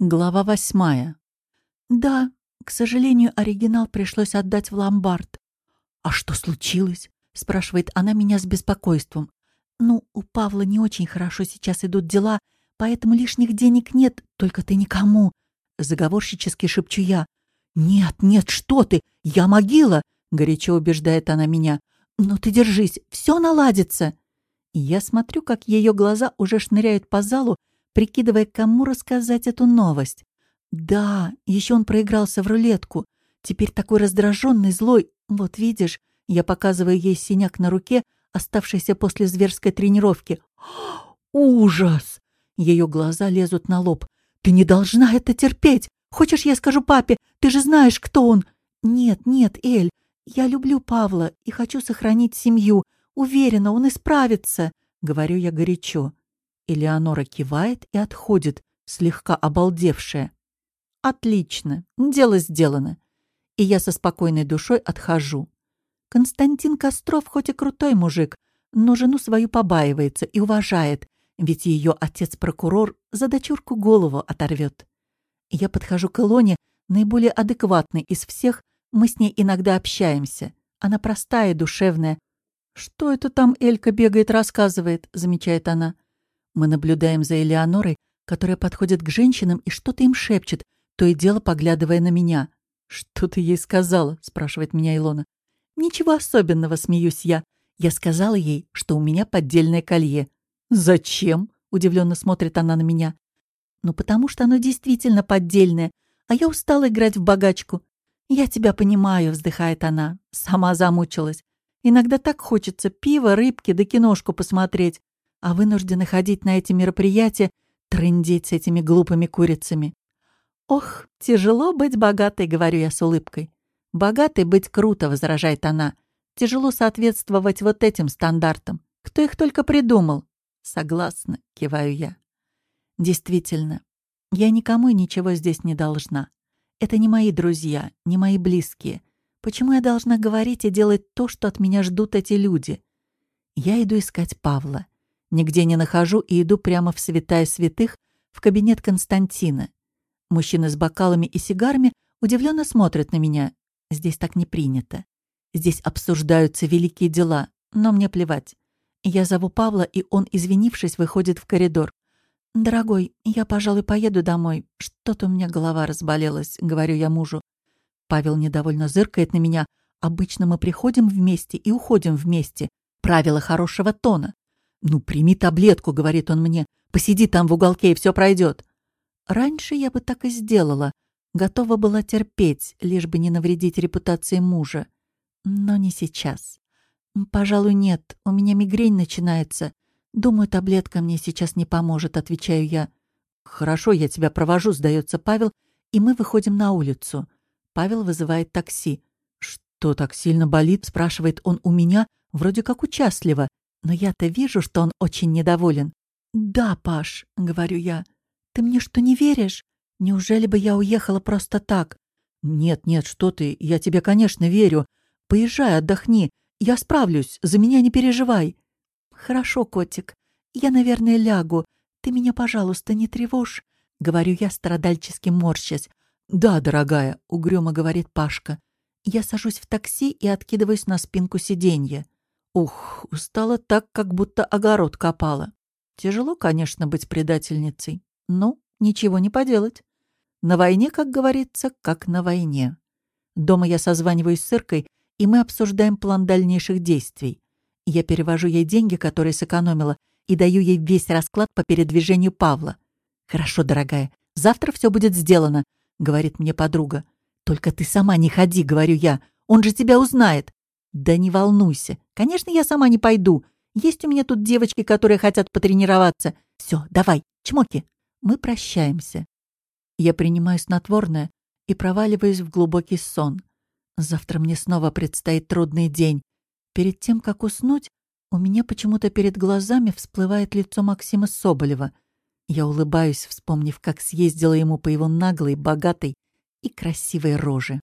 Глава восьмая. Да, к сожалению, оригинал пришлось отдать в ломбард. «А что случилось?» — спрашивает она меня с беспокойством. «Ну, у Павла не очень хорошо сейчас идут дела, поэтому лишних денег нет, только ты никому». Заговорщически шепчу я. «Нет, нет, что ты! Я могила!» — горячо убеждает она меня. «Ну ты держись, все наладится!» И я смотрю, как ее глаза уже шныряют по залу, прикидывая, кому рассказать эту новость. Да, еще он проигрался в рулетку. Теперь такой раздраженный, злой. Вот видишь, я показываю ей синяк на руке, оставшийся после зверской тренировки. Ужас! Ее глаза лезут на лоб. Ты не должна это терпеть! Хочешь, я скажу папе? Ты же знаешь, кто он! Нет, нет, Эль, я люблю Павла и хочу сохранить семью. Уверена, он исправится, — говорю я горячо. Элеонора кивает и отходит, слегка обалдевшая. «Отлично, дело сделано». И я со спокойной душой отхожу. Константин Костров хоть и крутой мужик, но жену свою побаивается и уважает, ведь ее отец-прокурор за дочурку голову оторвет. Я подхожу к Илоне, наиболее адекватной из всех, мы с ней иногда общаемся. Она простая, душевная. «Что это там Элька бегает, рассказывает?» — замечает она. Мы наблюдаем за Элеонорой, которая подходит к женщинам и что-то им шепчет, то и дело поглядывая на меня. «Что ты ей сказала?» — спрашивает меня Илона. «Ничего особенного», — смеюсь я. Я сказала ей, что у меня поддельное колье. «Зачем?» — удивленно смотрит она на меня. «Ну, потому что оно действительно поддельное, а я устала играть в богачку». «Я тебя понимаю», — вздыхает она. Сама замучилась. «Иногда так хочется пива, рыбки да киношку посмотреть а вынуждены ходить на эти мероприятия, трындеть с этими глупыми курицами. «Ох, тяжело быть богатой», — говорю я с улыбкой. «Богатой быть круто», — возражает она. «Тяжело соответствовать вот этим стандартам. Кто их только придумал?» «Согласна», — киваю я. «Действительно, я никому ничего здесь не должна. Это не мои друзья, не мои близкие. Почему я должна говорить и делать то, что от меня ждут эти люди? Я иду искать Павла. Нигде не нахожу и иду прямо в святая святых, в кабинет Константина. Мужчины с бокалами и сигарами удивленно смотрят на меня. Здесь так не принято. Здесь обсуждаются великие дела, но мне плевать. Я зову Павла, и он, извинившись, выходит в коридор. «Дорогой, я, пожалуй, поеду домой. Что-то у меня голова разболелась», — говорю я мужу. Павел недовольно зыркает на меня. «Обычно мы приходим вместе и уходим вместе. Правило хорошего тона. «Ну, прими таблетку», — говорит он мне. «Посиди там в уголке, и все пройдет». Раньше я бы так и сделала. Готова была терпеть, лишь бы не навредить репутации мужа. Но не сейчас. «Пожалуй, нет. У меня мигрень начинается. Думаю, таблетка мне сейчас не поможет», — отвечаю я. «Хорошо, я тебя провожу», — сдается Павел, и мы выходим на улицу. Павел вызывает такси. «Что так сильно болит?» — спрашивает он у меня, вроде как участливо. Но я-то вижу, что он очень недоволен. «Да, Паш», — говорю я, — «ты мне что, не веришь? Неужели бы я уехала просто так?» «Нет, нет, что ты, я тебе, конечно, верю. Поезжай, отдохни. Я справлюсь, за меня не переживай». «Хорошо, котик. Я, наверное, лягу. Ты меня, пожалуйста, не тревожь», — говорю я, страдальчески морщась. «Да, дорогая», — угрюмо говорит Пашка. Я сажусь в такси и откидываюсь на спинку сиденья. Ух, устала так, как будто огород копала. Тяжело, конечно, быть предательницей, но ничего не поделать. На войне, как говорится, как на войне. Дома я созваниваюсь с Иркой, и мы обсуждаем план дальнейших действий. Я перевожу ей деньги, которые сэкономила, и даю ей весь расклад по передвижению Павла. «Хорошо, дорогая, завтра все будет сделано», — говорит мне подруга. «Только ты сама не ходи», — говорю я. «Он же тебя узнает». «Да не волнуйся. Конечно, я сама не пойду. Есть у меня тут девочки, которые хотят потренироваться. Все, давай, чмоки». Мы прощаемся. Я принимаю снотворное и проваливаюсь в глубокий сон. Завтра мне снова предстоит трудный день. Перед тем, как уснуть, у меня почему-то перед глазами всплывает лицо Максима Соболева. Я улыбаюсь, вспомнив, как съездила ему по его наглой, богатой и красивой роже.